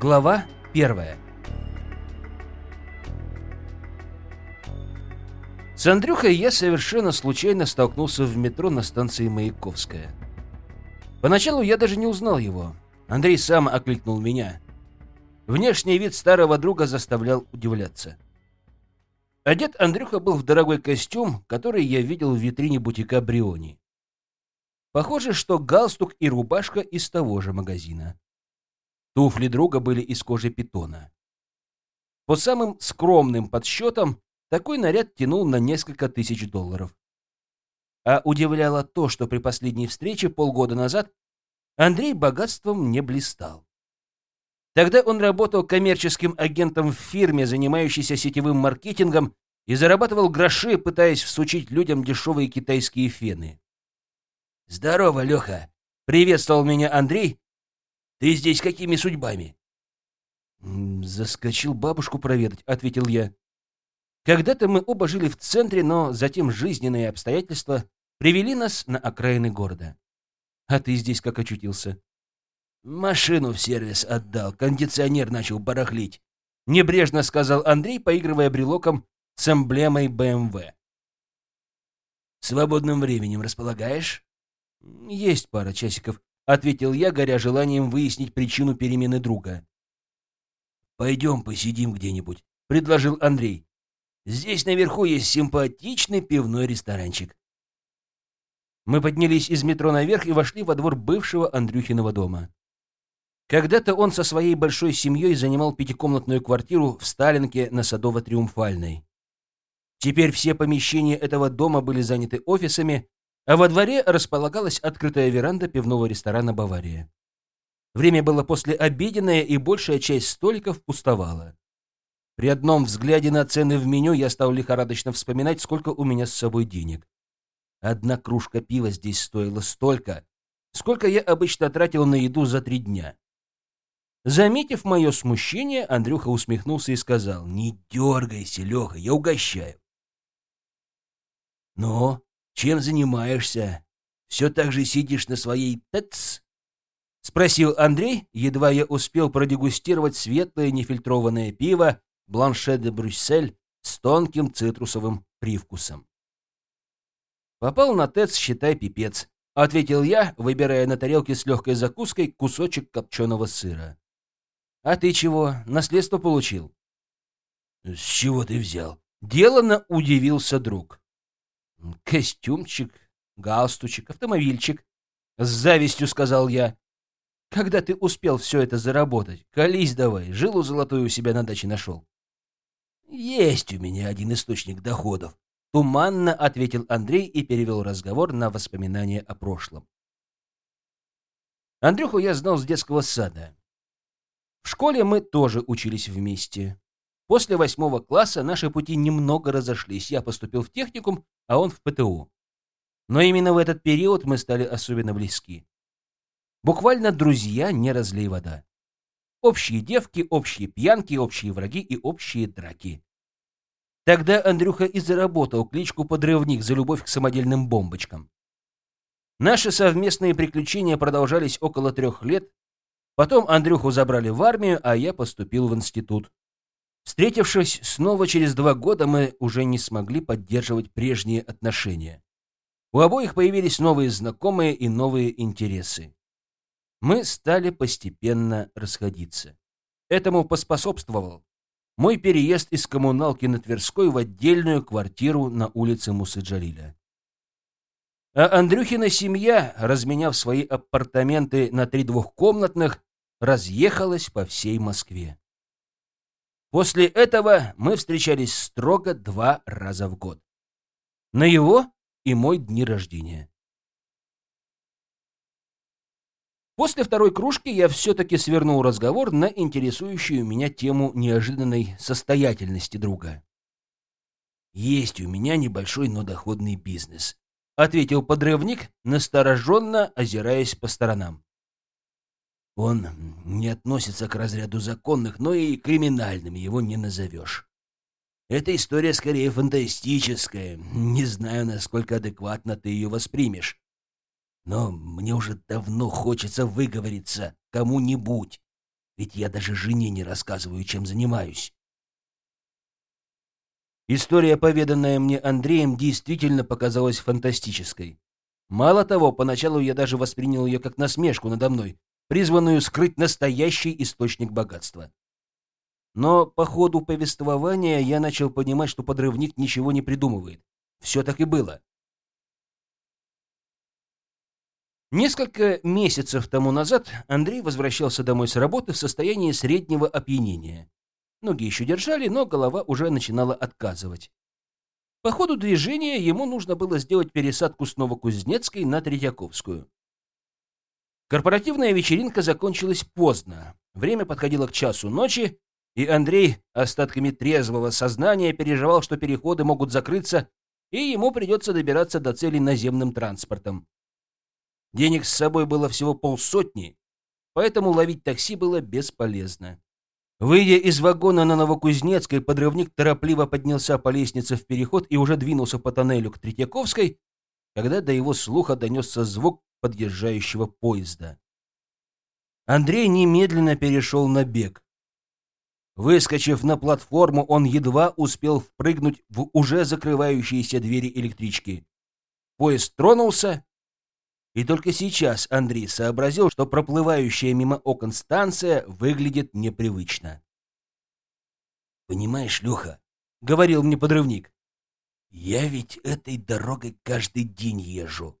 Глава первая. С Андрюхой я совершенно случайно столкнулся в метро на станции Маяковская. Поначалу я даже не узнал его. Андрей сам окликнул меня. Внешний вид старого друга заставлял удивляться. Одет Андрюха был в дорогой костюм, который я видел в витрине бутика Бриони. Похоже, что галстук и рубашка из того же магазина. Туфли друга были из кожи питона. По самым скромным подсчетам, такой наряд тянул на несколько тысяч долларов. А удивляло то, что при последней встрече полгода назад Андрей богатством не блистал. Тогда он работал коммерческим агентом в фирме, занимающейся сетевым маркетингом, и зарабатывал гроши, пытаясь всучить людям дешевые китайские фены. «Здорово, Леха!» — приветствовал меня Андрей. «Ты здесь какими судьбами?» «Заскочил бабушку проведать», — ответил я. Когда-то мы оба жили в центре, но затем жизненные обстоятельства привели нас на окраины города. А ты здесь как очутился? Машину в сервис отдал, кондиционер начал барахлить. Небрежно сказал Андрей, поигрывая брелоком с эмблемой БМВ. Свободным временем располагаешь? Есть пара часиков, ответил я, горя желанием выяснить причину перемены друга. Пойдем посидим где-нибудь, предложил Андрей. Здесь наверху есть симпатичный пивной ресторанчик. Мы поднялись из метро наверх и вошли во двор бывшего Андрюхиного дома. Когда-то он со своей большой семьей занимал пятикомнатную квартиру в Сталинке на Садово-Триумфальной. Теперь все помещения этого дома были заняты офисами, а во дворе располагалась открытая веранда пивного ресторана «Бавария». Время было послеобеденное, и большая часть столиков пустовала. При одном взгляде на цены в меню я стал лихорадочно вспоминать, сколько у меня с собой денег. Одна кружка пива здесь стоила столько, сколько я обычно тратил на еду за три дня. Заметив мое смущение, Андрюха усмехнулся и сказал, «Не дергайся, Леха, я угощаю». «Ну, чем занимаешься? Все так же сидишь на своей ТЭЦ?» — спросил Андрей, едва я успел продегустировать светлое нефильтрованное пиво «Бланше де Брюссель» с тонким цитрусовым привкусом. «Попал на ТЭЦ, считай, пипец», — ответил я, выбирая на тарелке с легкой закуской кусочек копченого сыра. «А ты чего, наследство получил?» «С чего ты взял?» Делано удивился друг. «Костюмчик, галстучек, автомобильчик», — с завистью сказал я. «Когда ты успел все это заработать? Колись давай, жилу золотую у себя на даче нашел». «Есть у меня один источник доходов», — туманно ответил Андрей и перевел разговор на воспоминания о прошлом. Андрюху я знал с детского сада. В школе мы тоже учились вместе. После восьмого класса наши пути немного разошлись. Я поступил в техникум, а он в ПТУ. Но именно в этот период мы стали особенно близки. Буквально друзья, не разлей вода. Общие девки, общие пьянки, общие враги и общие драки. Тогда Андрюха и заработал кличку «Подрывник» за любовь к самодельным бомбочкам. Наши совместные приключения продолжались около трех лет, Потом Андрюху забрали в армию, а я поступил в институт. Встретившись снова через два года, мы уже не смогли поддерживать прежние отношения. У обоих появились новые знакомые и новые интересы. Мы стали постепенно расходиться. Этому поспособствовал мой переезд из коммуналки на Тверской в отдельную квартиру на улице Мусыджалиля. А Андрюхина семья, разменяв свои апартаменты на три двухкомнатных, разъехалась по всей Москве. После этого мы встречались строго два раза в год. На его и мой дни рождения. После второй кружки я все-таки свернул разговор на интересующую меня тему неожиданной состоятельности друга. «Есть у меня небольшой, но доходный бизнес», — ответил подрывник, настороженно озираясь по сторонам. Он не относится к разряду законных, но и криминальным его не назовешь. Эта история скорее фантастическая. Не знаю, насколько адекватно ты ее воспримешь. Но мне уже давно хочется выговориться кому-нибудь. Ведь я даже жене не рассказываю, чем занимаюсь. История, поведанная мне Андреем, действительно показалась фантастической. Мало того, поначалу я даже воспринял ее как насмешку надо мной, призванную скрыть настоящий источник богатства. Но по ходу повествования я начал понимать, что подрывник ничего не придумывает. Все так и было. Несколько месяцев тому назад Андрей возвращался домой с работы в состоянии среднего опьянения. Ноги еще держали, но голова уже начинала отказывать. По ходу движения ему нужно было сделать пересадку с Новокузнецкой на Третьяковскую. Корпоративная вечеринка закончилась поздно. Время подходило к часу ночи, и Андрей остатками трезвого сознания переживал, что переходы могут закрыться, и ему придется добираться до цели наземным транспортом. Денег с собой было всего полсотни, поэтому ловить такси было бесполезно. Выйдя из вагона на Новокузнецкой, подрывник торопливо поднялся по лестнице в переход и уже двинулся по тоннелю к Третьяковской, когда до его слуха донесся звук подъезжающего поезда. Андрей немедленно перешел на бег. Выскочив на платформу, он едва успел впрыгнуть в уже закрывающиеся двери электрички. Поезд тронулся, и только сейчас Андрей сообразил, что проплывающая мимо окон станция выглядит непривычно. «Понимаешь, Леха, — говорил мне подрывник, — я ведь этой дорогой каждый день езжу.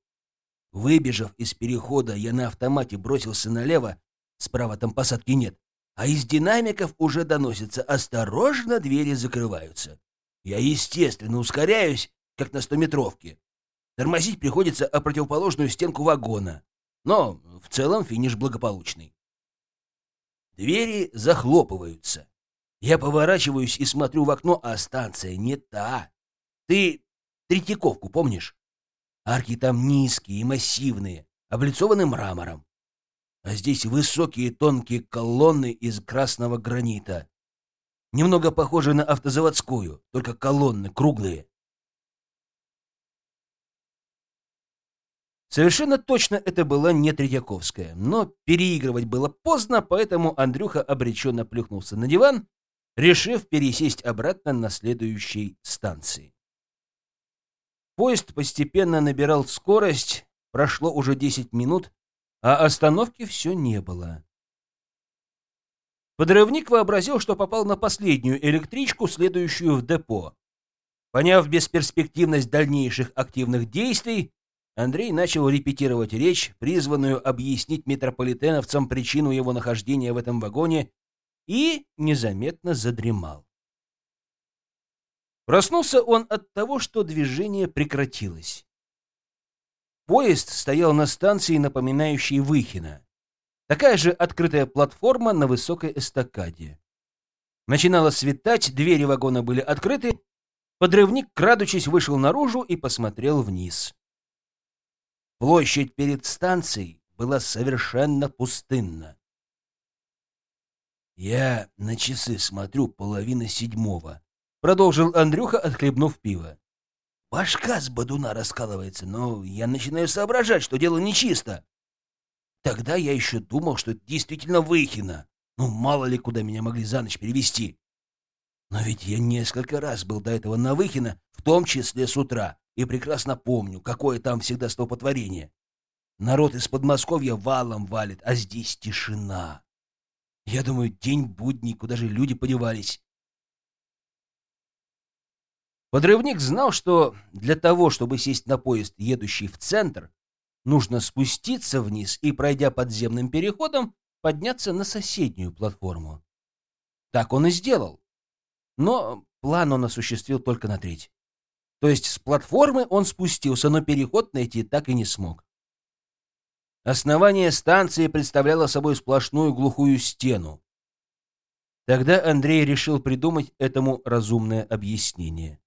Выбежав из перехода, я на автомате бросился налево, справа там посадки нет, а из динамиков уже доносится «Осторожно, двери закрываются». Я, естественно, ускоряюсь, как на стометровке, Тормозить приходится о противоположную стенку вагона. Но в целом финиш благополучный. Двери захлопываются. Я поворачиваюсь и смотрю в окно, а станция не та. Ты Третьяковку помнишь? Арки там низкие и массивные, облицованы мрамором. А здесь высокие тонкие колонны из красного гранита. Немного похожи на автозаводскую, только колонны круглые. Совершенно точно это была не Третьяковская, но переигрывать было поздно, поэтому Андрюха обреченно плюхнулся на диван, решив пересесть обратно на следующей станции. Поезд постепенно набирал скорость, прошло уже 10 минут, а остановки все не было. Подрывник вообразил, что попал на последнюю электричку, следующую в депо. Поняв бесперспективность дальнейших активных действий, Андрей начал репетировать речь, призванную объяснить метрополитеновцам причину его нахождения в этом вагоне, и незаметно задремал. Проснулся он от того, что движение прекратилось. Поезд стоял на станции, напоминающей Выхино. Такая же открытая платформа на высокой эстакаде. Начинало светать, двери вагона были открыты. Подрывник, крадучись, вышел наружу и посмотрел вниз. Площадь перед станцией была совершенно пустынна. «Я на часы смотрю половина седьмого», — продолжил Андрюха, отхлебнув пиво. «Башка с бодуна раскалывается, но я начинаю соображать, что дело нечисто. Тогда я еще думал, что это действительно Выхина. Ну, мало ли, куда меня могли за ночь перевести. Но ведь я несколько раз был до этого на Выхина, в том числе с утра и прекрасно помню, какое там всегда столпотворение. Народ из Подмосковья валом валит, а здесь тишина. Я думаю, день будний, куда же люди подевались. Подрывник знал, что для того, чтобы сесть на поезд, едущий в центр, нужно спуститься вниз и, пройдя подземным переходом, подняться на соседнюю платформу. Так он и сделал. Но план он осуществил только на треть. То есть с платформы он спустился, но переход найти так и не смог. Основание станции представляло собой сплошную глухую стену. Тогда Андрей решил придумать этому разумное объяснение.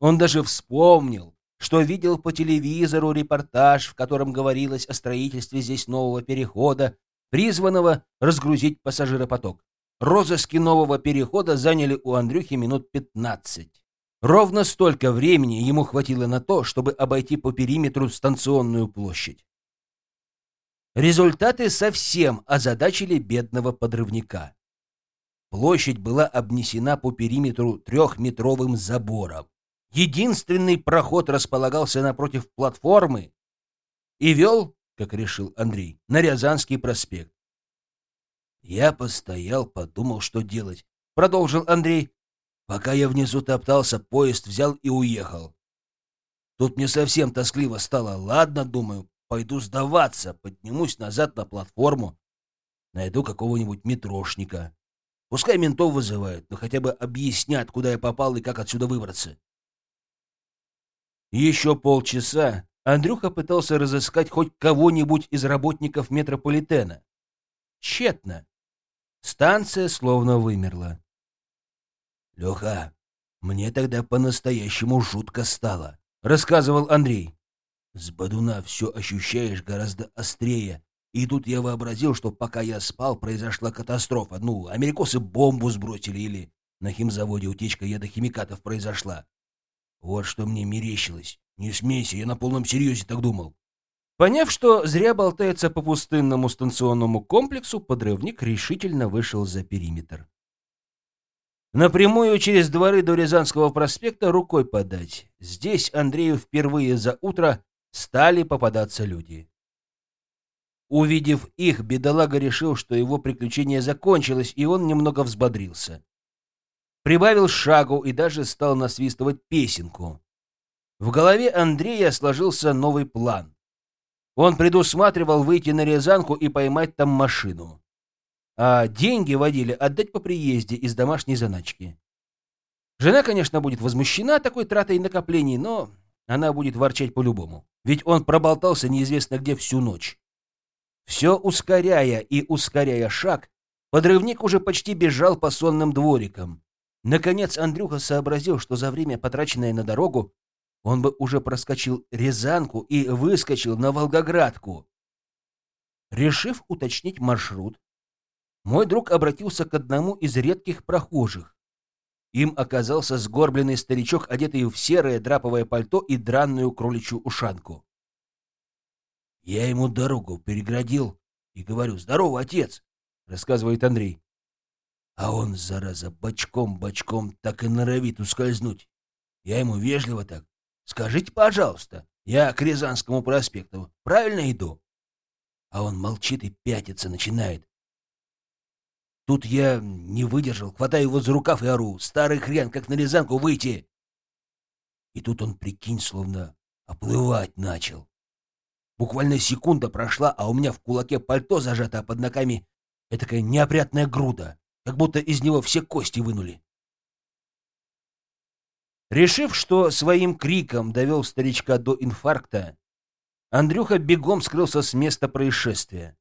Он даже вспомнил, что видел по телевизору репортаж, в котором говорилось о строительстве здесь нового перехода, призванного разгрузить пассажиропоток. Розыски нового перехода заняли у Андрюхи минут пятнадцать. Ровно столько времени ему хватило на то, чтобы обойти по периметру станционную площадь. Результаты совсем озадачили бедного подрывника. Площадь была обнесена по периметру трехметровым забором. Единственный проход располагался напротив платформы и вел, как решил Андрей, на Рязанский проспект. Я постоял, подумал, что делать. Продолжил Андрей. Пока я внизу топтался, поезд взял и уехал. Тут мне совсем тоскливо стало. Ладно, думаю, пойду сдаваться, поднимусь назад на платформу, найду какого-нибудь метрошника. Пускай ментов вызывают, но хотя бы объяснят, куда я попал и как отсюда выбраться. Еще полчаса Андрюха пытался разыскать хоть кого-нибудь из работников метрополитена. Тщетно. Станция словно вымерла. «Леха, мне тогда по-настоящему жутко стало», — рассказывал Андрей. «С Бадуна все ощущаешь гораздо острее. И тут я вообразил, что пока я спал, произошла катастрофа. Ну, америкосы бомбу сбросили или на химзаводе утечка ядохимикатов произошла. Вот что мне мерещилось. Не смейся, я на полном серьезе так думал. Поняв, что зря болтается по пустынному станционному комплексу, подрывник решительно вышел за периметр. Напрямую через дворы до Рязанского проспекта рукой подать. Здесь Андрею впервые за утро стали попадаться люди. Увидев их, бедолага решил, что его приключение закончилось, и он немного взбодрился. Прибавил шагу и даже стал насвистывать песенку. В голове Андрея сложился новый план. Он предусматривал выйти на Рязанку и поймать там машину. А деньги водили отдать по приезде из домашней заначки. Жена, конечно, будет возмущена такой тратой накоплений, но она будет ворчать по-любому. Ведь он проболтался неизвестно где всю ночь. Все ускоряя и ускоряя шаг, подрывник уже почти бежал по сонным дворикам. Наконец Андрюха сообразил, что за время, потраченное на дорогу, он бы уже проскочил Рязанку и выскочил на Волгоградку. Решив уточнить маршрут, мой друг обратился к одному из редких прохожих. Им оказался сгорбленный старичок, одетый в серое драповое пальто и дранную кроличью ушанку. Я ему дорогу переградил и говорю «Здорово, отец!» — рассказывает Андрей. А он, зараза, бочком-бочком так и норовит ускользнуть. Я ему вежливо так Скажите, пожалуйста, я к Рязанскому проспекту правильно иду? А он молчит и пятится начинает. Тут я не выдержал, хватаю его за рукав и ору. Старый хрен, как на Рязанку выйти! И тут он, прикинь, словно оплывать начал. Буквально секунда прошла, а у меня в кулаке пальто зажато, а под ногами этакая неопрятная груда, как будто из него все кости вынули. Решив, что своим криком довел старичка до инфаркта, Андрюха бегом скрылся с места происшествия.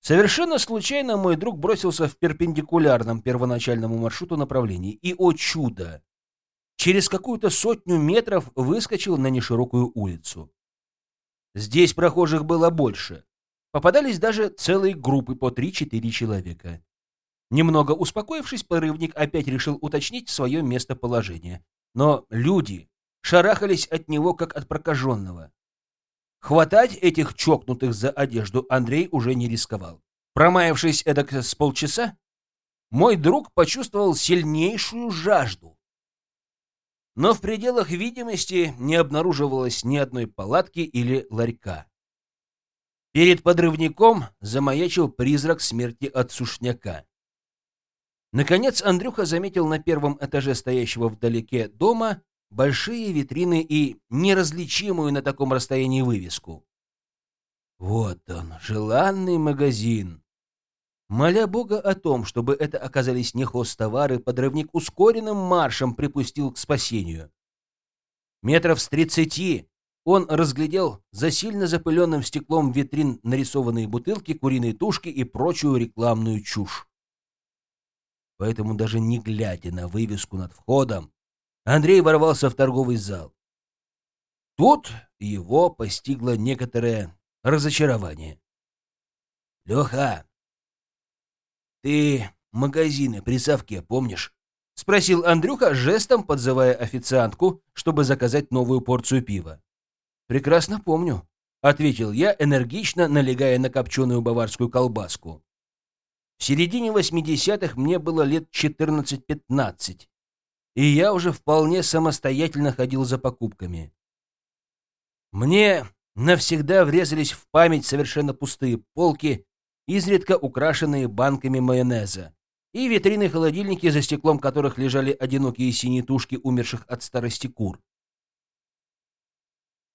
Совершенно случайно мой друг бросился в перпендикулярном первоначальному маршруту направлении, и, о чудо, через какую-то сотню метров выскочил на неширокую улицу. Здесь прохожих было больше. Попадались даже целые группы по 3-4 человека. Немного успокоившись, порывник опять решил уточнить свое местоположение. Но люди шарахались от него, как от прокаженного. Хватать этих чокнутых за одежду Андрей уже не рисковал. Промаявшись эдак с полчаса, мой друг почувствовал сильнейшую жажду. Но в пределах видимости не обнаруживалось ни одной палатки или ларька. Перед подрывником замаячил призрак смерти от сушняка. Наконец Андрюха заметил на первом этаже стоящего вдалеке дома большие витрины и неразличимую на таком расстоянии вывеску. Вот он, желанный магазин. Моля Бога о том, чтобы это оказались не хостовары, подрывник ускоренным маршем припустил к спасению. Метров с тридцати он разглядел за сильно запыленным стеклом витрин нарисованные бутылки, куриные тушки и прочую рекламную чушь поэтому даже не глядя на вывеску над входом, Андрей ворвался в торговый зал. Тут его постигло некоторое разочарование. «Леха, ты магазины при совке помнишь?» — спросил Андрюха, жестом подзывая официантку, чтобы заказать новую порцию пива. «Прекрасно помню», — ответил я, энергично налегая на копченую баварскую колбаску. В середине 80-х мне было лет 14-15, и я уже вполне самостоятельно ходил за покупками. Мне навсегда врезались в память совершенно пустые полки, изредка украшенные банками майонеза, и витрины холодильники, за стеклом которых лежали одинокие синие тушки умерших от старости кур.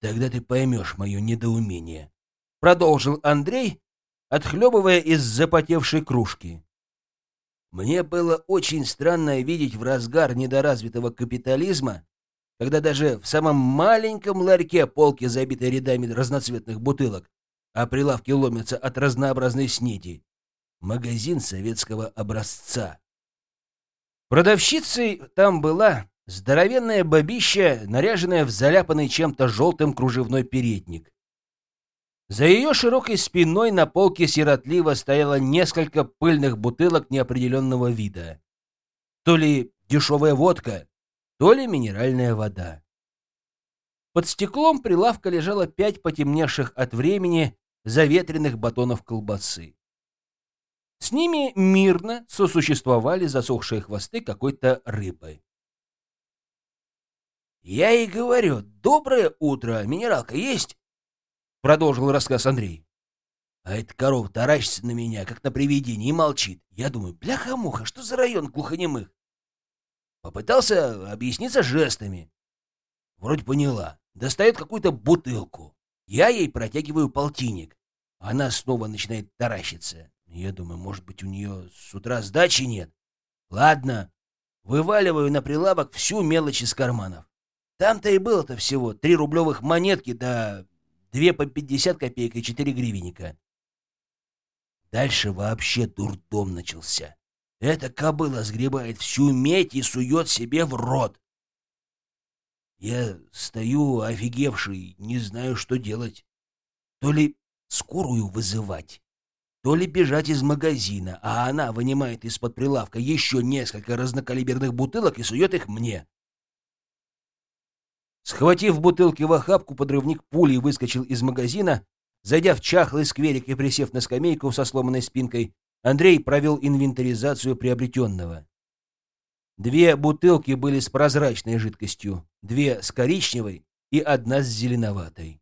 «Тогда ты поймешь мое недоумение», — продолжил Андрей, отхлебывая из запотевшей кружки. Мне было очень странно видеть в разгар недоразвитого капитализма, когда даже в самом маленьком ларьке полки забиты рядами разноцветных бутылок, а прилавки ломятся от разнообразной снеди. Магазин советского образца. Продавщицей там была здоровенная бабища, наряженная в заляпанный чем-то желтым кружевной передник. За ее широкой спиной на полке сиротливо стояло несколько пыльных бутылок неопределенного вида. То ли дешевая водка, то ли минеральная вода. Под стеклом прилавка лежало пять потемневших от времени заветренных батонов колбасы. С ними мирно сосуществовали засохшие хвосты какой-то рыбы. «Я и говорю, доброе утро, минералка есть?» — продолжил рассказ Андрей. А эта корова таращится на меня, как на привидение, и молчит. Я думаю, бляха-муха, что за район глухонемых? Попытался объясниться жестами. Вроде поняла. Достает какую-то бутылку. Я ей протягиваю полтинник. Она снова начинает таращиться. Я думаю, может быть, у нее с утра сдачи нет. Ладно, вываливаю на прилавок всю мелочь из карманов. Там-то и было-то всего три рублевых монетки да две по пятьдесят копеек и четыре гривенника. Дальше вообще дурдом начался. Эта кобыла сгребает всю медь и сует себе в рот. Я стою офигевший, не знаю, что делать. То ли скорую вызывать, то ли бежать из магазина, а она вынимает из-под прилавка еще несколько разнокалиберных бутылок и сует их мне. Схватив бутылки в охапку, подрывник пулей выскочил из магазина. Зайдя в чахлый скверик и присев на скамейку со сломанной спинкой, Андрей провел инвентаризацию приобретенного. Две бутылки были с прозрачной жидкостью, две с коричневой и одна с зеленоватой.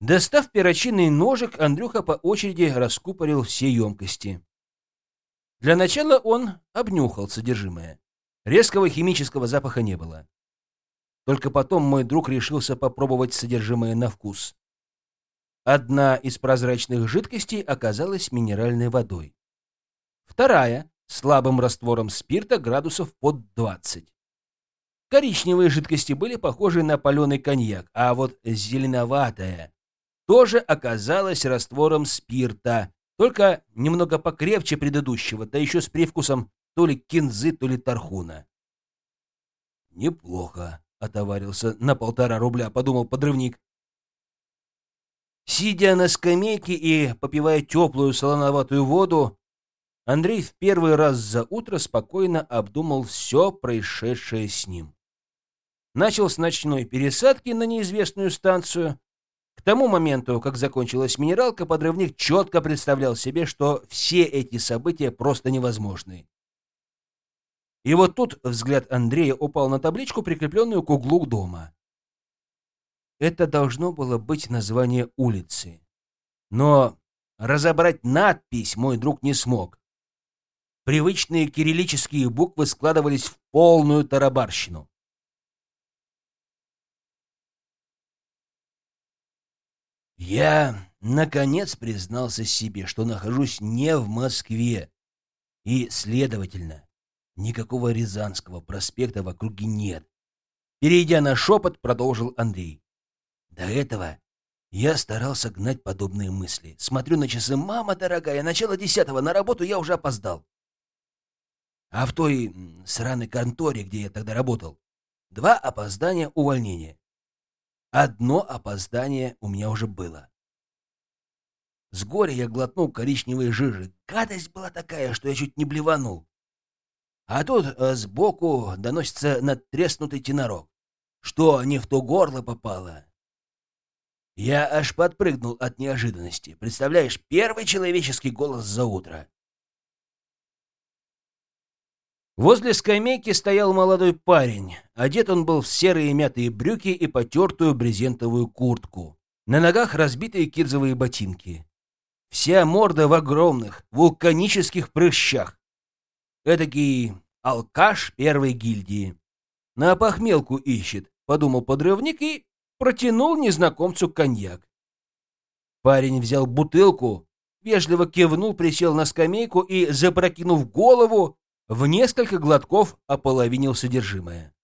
Достав перочинный ножик, Андрюха по очереди раскупорил все емкости. Для начала он обнюхал содержимое. Резкого химического запаха не было. Только потом мой друг решился попробовать содержимое на вкус. Одна из прозрачных жидкостей оказалась минеральной водой. Вторая — слабым раствором спирта градусов под 20. Коричневые жидкости были похожи на паленый коньяк, а вот зеленоватая тоже оказалась раствором спирта, только немного покрепче предыдущего, да еще с привкусом то ли кинзы, то ли тархуна. «Неплохо», Отоварился на полтора рубля, подумал подрывник. Сидя на скамейке и попивая теплую солоноватую воду, Андрей в первый раз за утро спокойно обдумал все происшедшее с ним. Начал с ночной пересадки на неизвестную станцию. К тому моменту, как закончилась минералка, подрывник четко представлял себе, что все эти события просто невозможны. И вот тут взгляд Андрея упал на табличку, прикрепленную к углу дома. Это должно было быть название улицы. Но разобрать надпись мой друг не смог. Привычные кириллические буквы складывались в полную тарабарщину. Я, наконец, признался себе, что нахожусь не в Москве и, следовательно, Никакого Рязанского проспекта в округе нет. Перейдя на шепот, продолжил Андрей. До этого я старался гнать подобные мысли. Смотрю на часы. «Мама дорогая, начало десятого, на работу я уже опоздал». А в той сраной конторе, где я тогда работал, два опоздания увольнения. Одно опоздание у меня уже было. С горя я глотнул коричневые жижи. Гадость была такая, что я чуть не блеванул. А тут э, сбоку доносится надтреснутый тенорок. Что не в то горло попало? Я аж подпрыгнул от неожиданности. Представляешь, первый человеческий голос за утро. Возле скамейки стоял молодой парень. Одет он был в серые мятые брюки и потертую брезентовую куртку. На ногах разбитые кирзовые ботинки. Вся морда в огромных вулканических прыщах. Эдакий алкаш первой гильдии. На похмелку ищет, подумал подрывник и протянул незнакомцу коньяк. Парень взял бутылку, вежливо кивнул, присел на скамейку и, запрокинув голову, в несколько глотков ополовинил содержимое.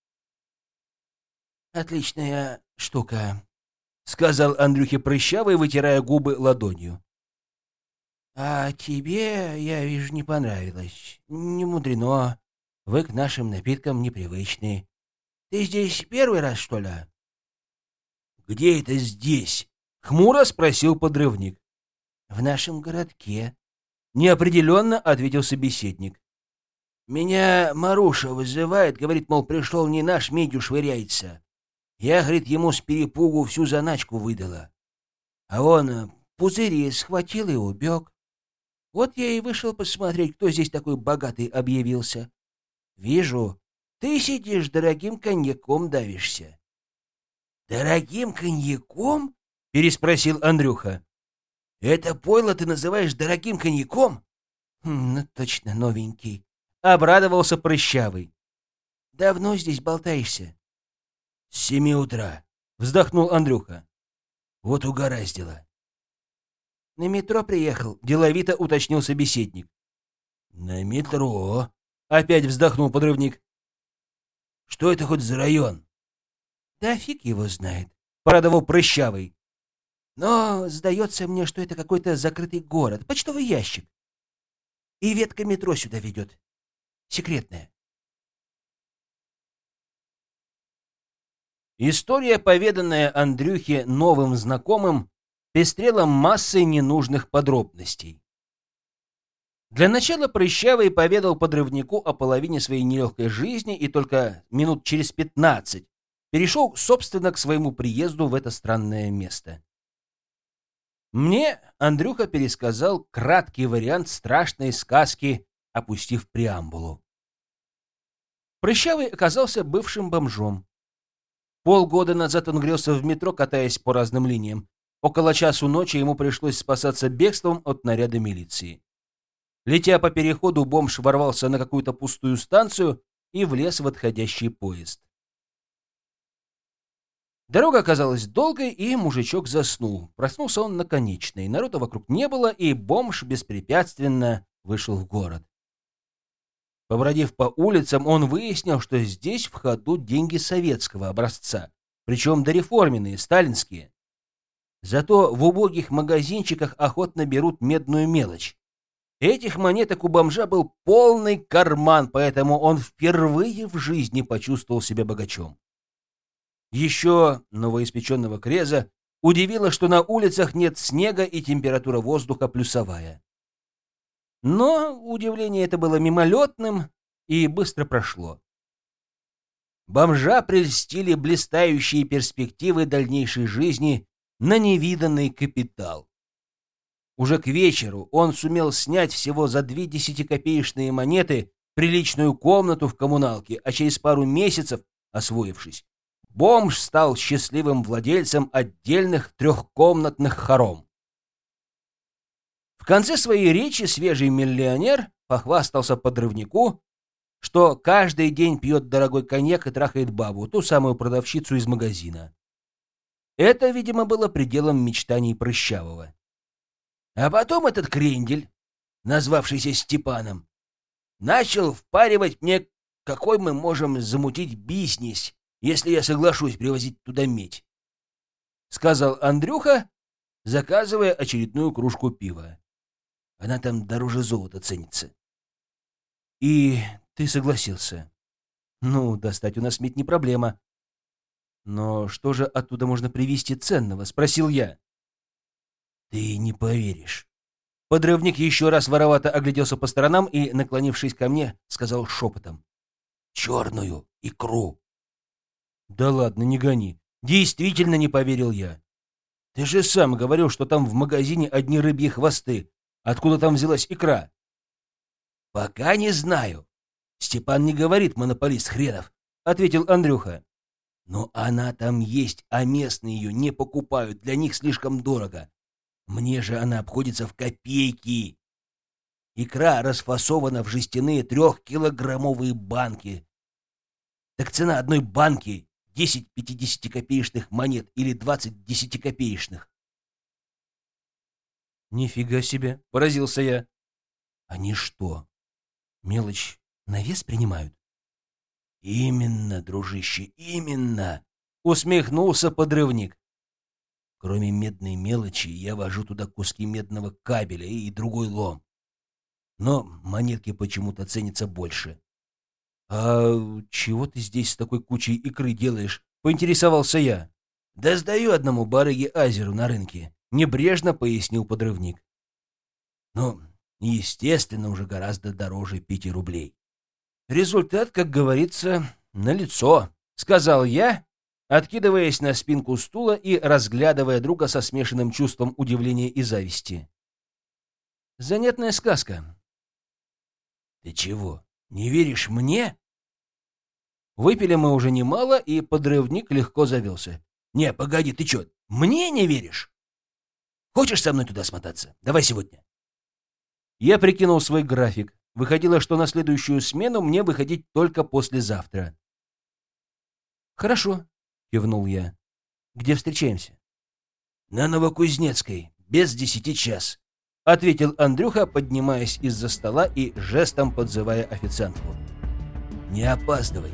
«Отличная штука», — сказал Андрюхе Прыщавый, вытирая губы ладонью. «А тебе, я вижу, не понравилось. Не мудрено. Вы к нашим напиткам непривычны. Ты здесь первый раз, что ли?» «Где это здесь?» — хмуро спросил подрывник. «В нашем городке», — неопределенно ответил собеседник. Меня Маруша вызывает, говорит, мол, пришел не наш, медью швыряется. Я, говорит, ему с перепугу всю заначку выдала. А он пузыри схватил и убег. Вот я и вышел посмотреть, кто здесь такой богатый объявился. Вижу, ты сидишь дорогим коньяком давишься. «Дорогим коньяком?» — переспросил Андрюха. «Это пойло ты называешь дорогим коньяком?» хм, «Ну, точно, новенький обрадовался прыщавый. «Давно здесь болтаешься?» «С семи утра», — вздохнул Андрюха. «Вот угораздило». «На метро приехал», — деловито уточнил собеседник. «На метро», — опять вздохнул подрывник. «Что это хоть за район?» «Да фиг его знает», — порадовал прыщавый. «Но сдается мне, что это какой-то закрытый город, почтовый ящик. И ветка метро сюда ведет. Секретная. История, поведанная Андрюхе новым знакомым, пестрела массой ненужных подробностей. Для начала Прыщавый поведал подрывнику о половине своей нелегкой жизни и только минут через пятнадцать перешел, собственно, к своему приезду в это странное место. Мне Андрюха пересказал краткий вариант страшной сказки опустив преамбулу. Прыщавый оказался бывшим бомжом. Полгода назад он грелся в метро, катаясь по разным линиям. Около часу ночи ему пришлось спасаться бегством от наряда милиции. Летя по переходу, бомж ворвался на какую-то пустую станцию и влез в отходящий поезд. Дорога оказалась долгой, и мужичок заснул. Проснулся он на конечной. Народа вокруг не было, и бомж беспрепятственно вышел в город. Побродив по улицам, он выяснил, что здесь в ходу деньги советского образца, причем дореформенные, сталинские. Зато в убогих магазинчиках охотно берут медную мелочь. Этих монеток у бомжа был полный карман, поэтому он впервые в жизни почувствовал себя богачом. Еще новоиспеченного креза удивило, что на улицах нет снега и температура воздуха плюсовая. Но удивление это было мимолетным и быстро прошло. Бомжа прельстили блистающие перспективы дальнейшей жизни на невиданный капитал. Уже к вечеру он сумел снять всего за две десятикопеечные монеты приличную комнату в коммуналке, а через пару месяцев, освоившись, бомж стал счастливым владельцем отдельных трехкомнатных хором. В конце своей речи свежий миллионер похвастался подрывнику, что каждый день пьет дорогой коньяк и трахает бабу, ту самую продавщицу из магазина. Это, видимо, было пределом мечтаний Прыщавого. А потом этот крендель, назвавшийся Степаном, начал впаривать мне, какой мы можем замутить бизнес, если я соглашусь привозить туда медь. Сказал Андрюха, заказывая очередную кружку пива. Она там дороже золота ценится. И ты согласился. Ну, достать у нас медь не проблема. Но что же оттуда можно привезти ценного? Спросил я. Ты не поверишь. Подрывник еще раз воровато огляделся по сторонам и, наклонившись ко мне, сказал шепотом. «Черную икру!» «Да ладно, не гони. Действительно не поверил я. Ты же сам говорил, что там в магазине одни рыбьи хвосты. Откуда там взялась икра? Пока не знаю. Степан не говорит, монополист хренов, ответил Андрюха. Но она там есть, а местные ее не покупают, для них слишком дорого. Мне же она обходится в копейки. Икра расфасована в жестяные трехкилограммовые банки. Так цена одной банки 10 50-копеечных монет или 20 десятикопеечных. «Нифига себе!» — поразился я. «Они что, мелочь на вес принимают?» «Именно, дружище, именно!» — усмехнулся подрывник. «Кроме медной мелочи, я вожу туда куски медного кабеля и другой лом. Но монетки почему-то ценятся больше. «А чего ты здесь с такой кучей икры делаешь?» — поинтересовался я. «Да сдаю одному барыге Азеру на рынке», — небрежно пояснил подрывник. «Ну, естественно, уже гораздо дороже пяти рублей». «Результат, как говорится, налицо», — сказал я, откидываясь на спинку стула и разглядывая друга со смешанным чувством удивления и зависти. «Занятная сказка». «Ты чего?» Не веришь мне? Выпили мы уже немало, и подрывник легко завелся. Не, погоди, ты чё, мне не веришь? Хочешь со мной туда смотаться? Давай сегодня. Я прикинул свой график. Выходило, что на следующую смену мне выходить только послезавтра. «Хорошо», — кивнул я. «Где встречаемся?» «На Новокузнецкой, без десяти час», — ответил Андрюха, поднимаясь из-за стола и жестом подзывая официантку. «Не опаздывай».